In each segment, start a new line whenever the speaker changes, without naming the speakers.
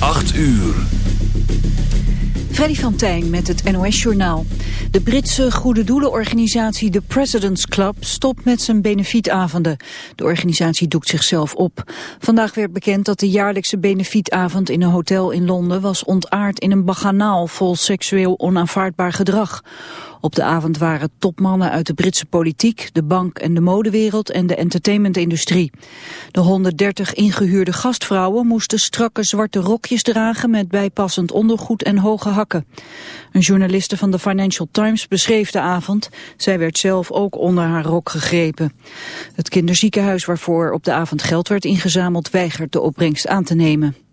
8 uur.
Freddy van Tijn met het NOS-journaal. De Britse goede doelenorganisatie The President's Club stopt met zijn benefietavonden. De organisatie doekt zichzelf op. Vandaag werd bekend dat de jaarlijkse benefietavond in een hotel in Londen was ontaard in een baganaal vol seksueel onaanvaardbaar gedrag. Op de avond waren topmannen uit de Britse politiek, de bank- en de modewereld en de entertainmentindustrie. De 130 ingehuurde gastvrouwen moesten strakke zwarte rokjes dragen met bijpassend ondergoed en hoge hakken. Een journaliste van de Financial Times beschreef de avond. Zij werd zelf ook onder haar rok gegrepen. Het kinderziekenhuis waarvoor op de avond geld werd ingezameld weigert de opbrengst aan te nemen.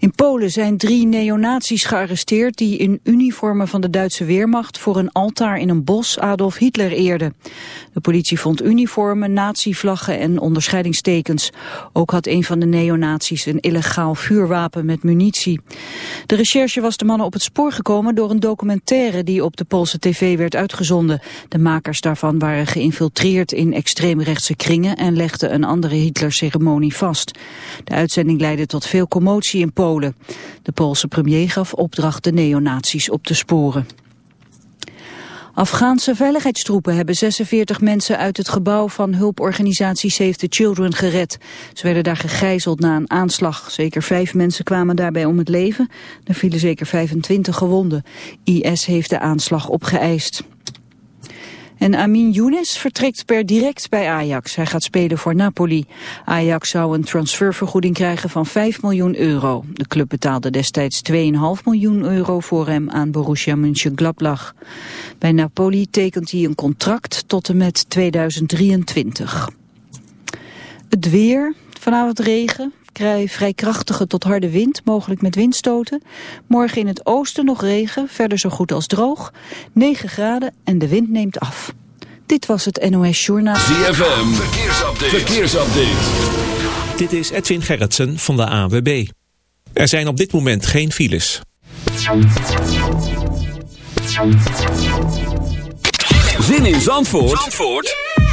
In Polen zijn drie neonazies gearresteerd die in uniformen van de Duitse Weermacht voor een altaar in een bos Adolf Hitler eerden. De politie vond uniformen, nazi-vlaggen en onderscheidingstekens. Ook had een van de neonazies een illegaal vuurwapen met munitie. De recherche was de mannen op het spoor gekomen door een documentaire die op de Poolse tv werd uitgezonden. De makers daarvan waren geïnfiltreerd in extreemrechtse kringen en legden een andere Hitler-ceremonie vast. De uitzending leidde tot veel commotie in Polen de Poolse premier gaf opdracht de neonazies op te sporen. Afghaanse veiligheidstroepen hebben 46 mensen uit het gebouw van hulporganisatie Save the Children gered. Ze werden daar gegijzeld na een aanslag. Zeker vijf mensen kwamen daarbij om het leven. Er vielen zeker 25 gewonden. IS heeft de aanslag opgeëist. En Amin Younes vertrekt per direct bij Ajax. Hij gaat spelen voor Napoli. Ajax zou een transfervergoeding krijgen van 5 miljoen euro. De club betaalde destijds 2,5 miljoen euro voor hem aan Borussia Mönchengladbach. Bij Napoli tekent hij een contract tot en met 2023. Het weer, vanavond regen, vrij krachtige tot harde wind, mogelijk met windstoten. Morgen in het oosten nog regen, verder zo goed als droog. 9 graden en de wind neemt af. Dit was het NOS Journaal.
ZFM, verkeersupdate. verkeersupdate.
Dit is Edwin Gerritsen van de AWB. Er zijn op dit moment geen files.
Zin in Zandvoort, Zandvoort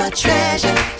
my
treasure.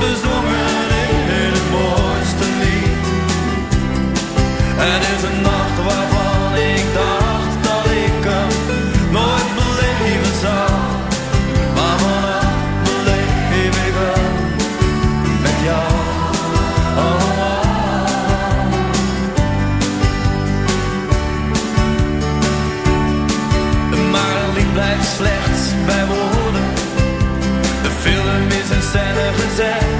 Bezongen in het mooiste lied. Het is een nacht
represent.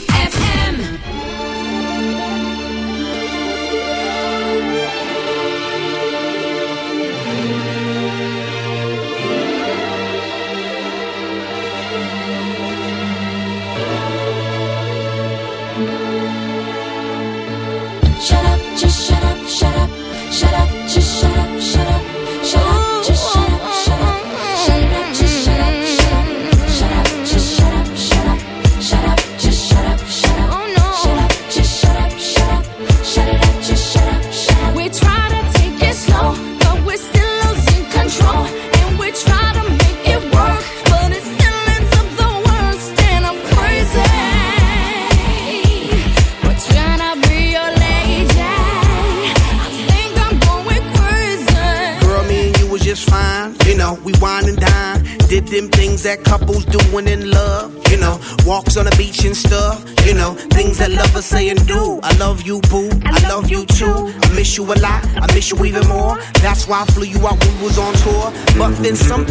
nothing, something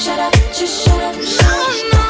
shut up, just shut up, shut up. No, no.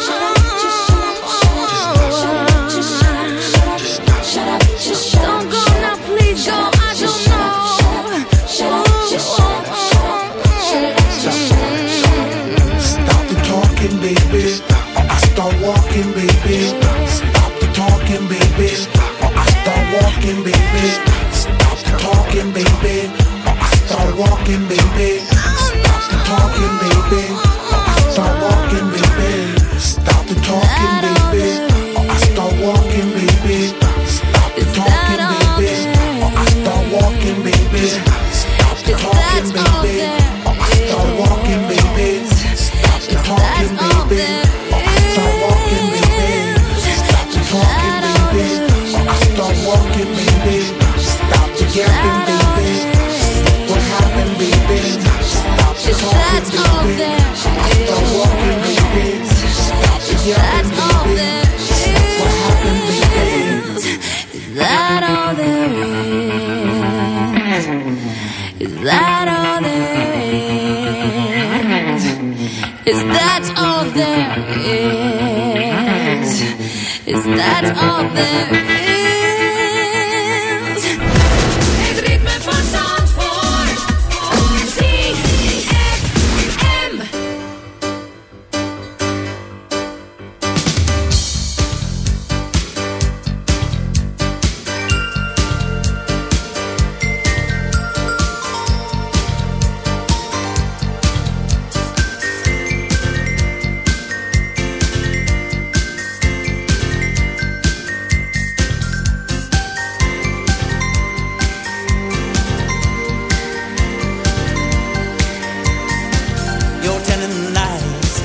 analyzed.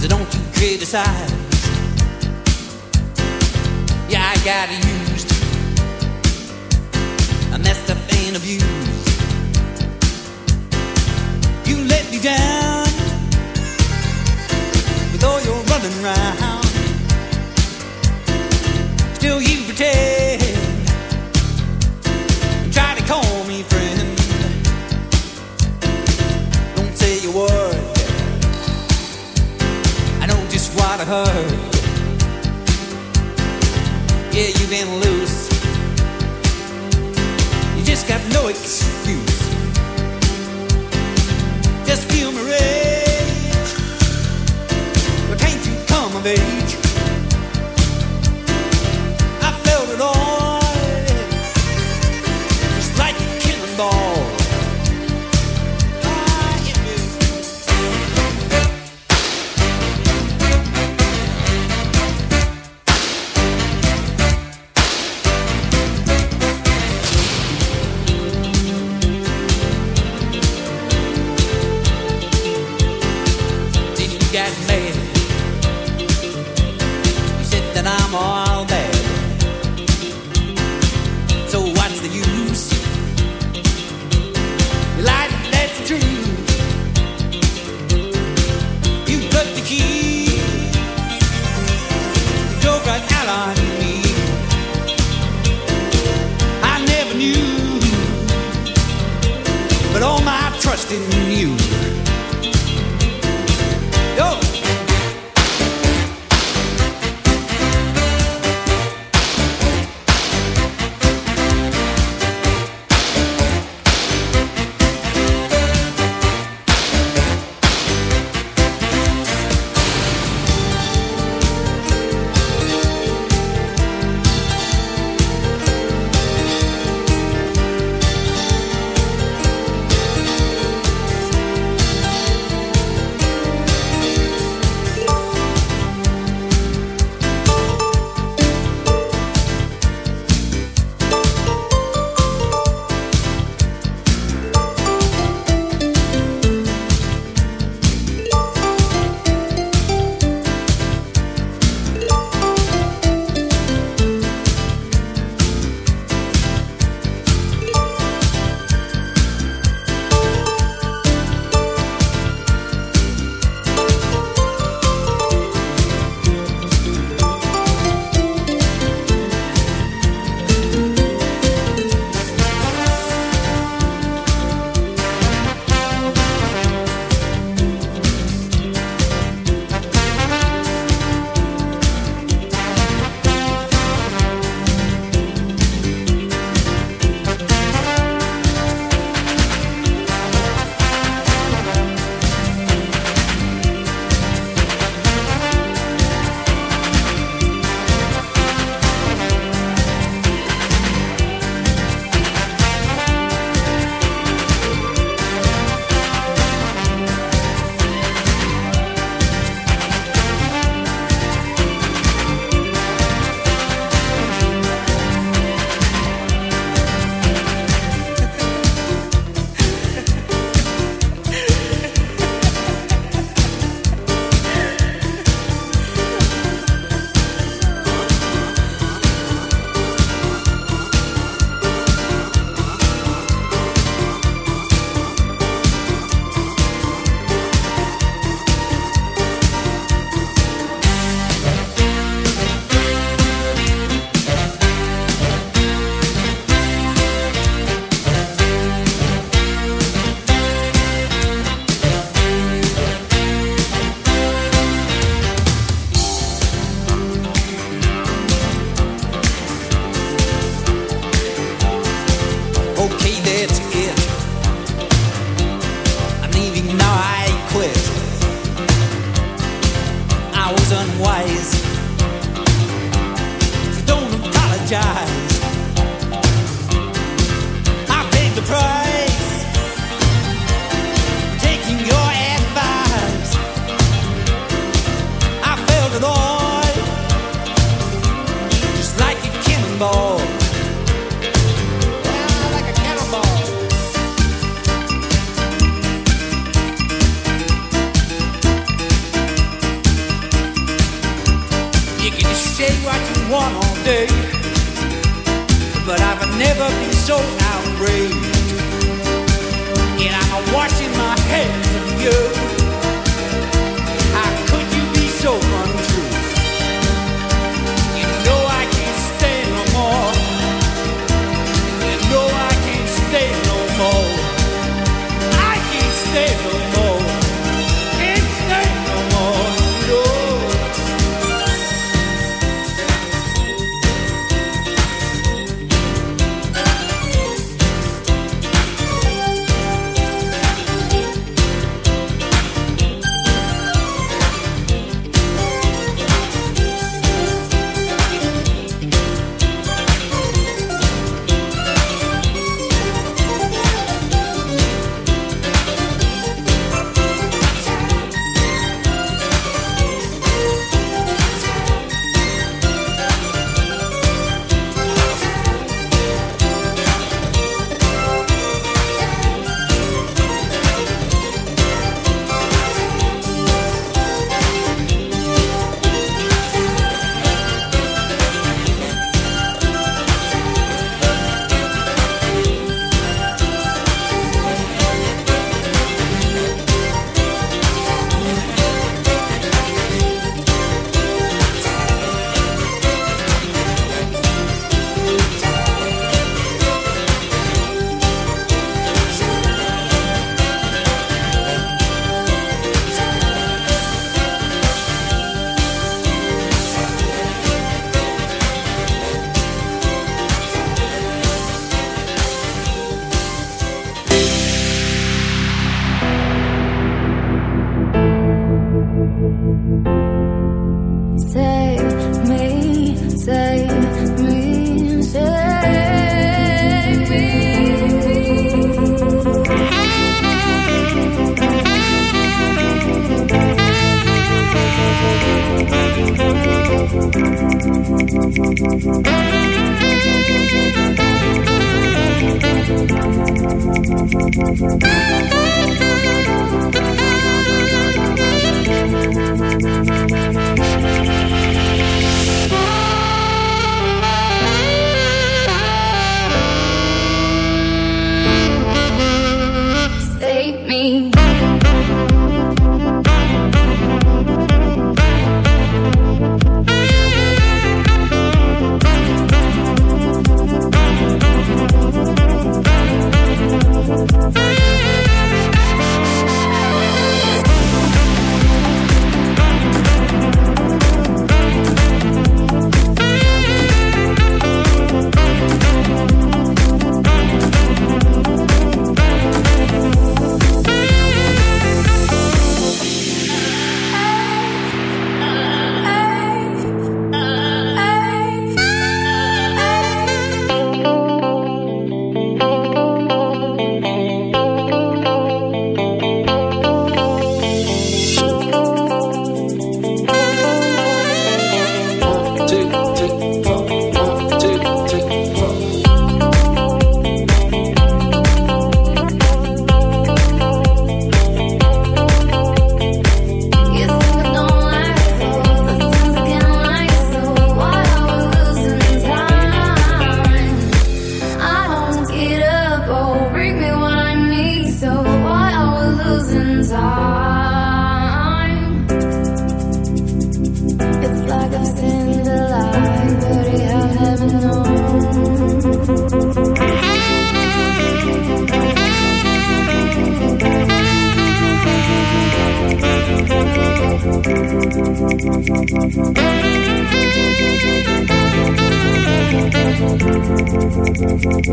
So
don't you
criticize. Yeah, I got used, I messed up and abused. You let me down with all your running around. Still you pretend. Word. I know just what I heard. Yeah, you've been loose. You just got no excuse. Just feel my rage. But can't you come of age?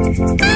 Música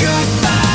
Goodbye,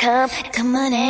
Come, come, on and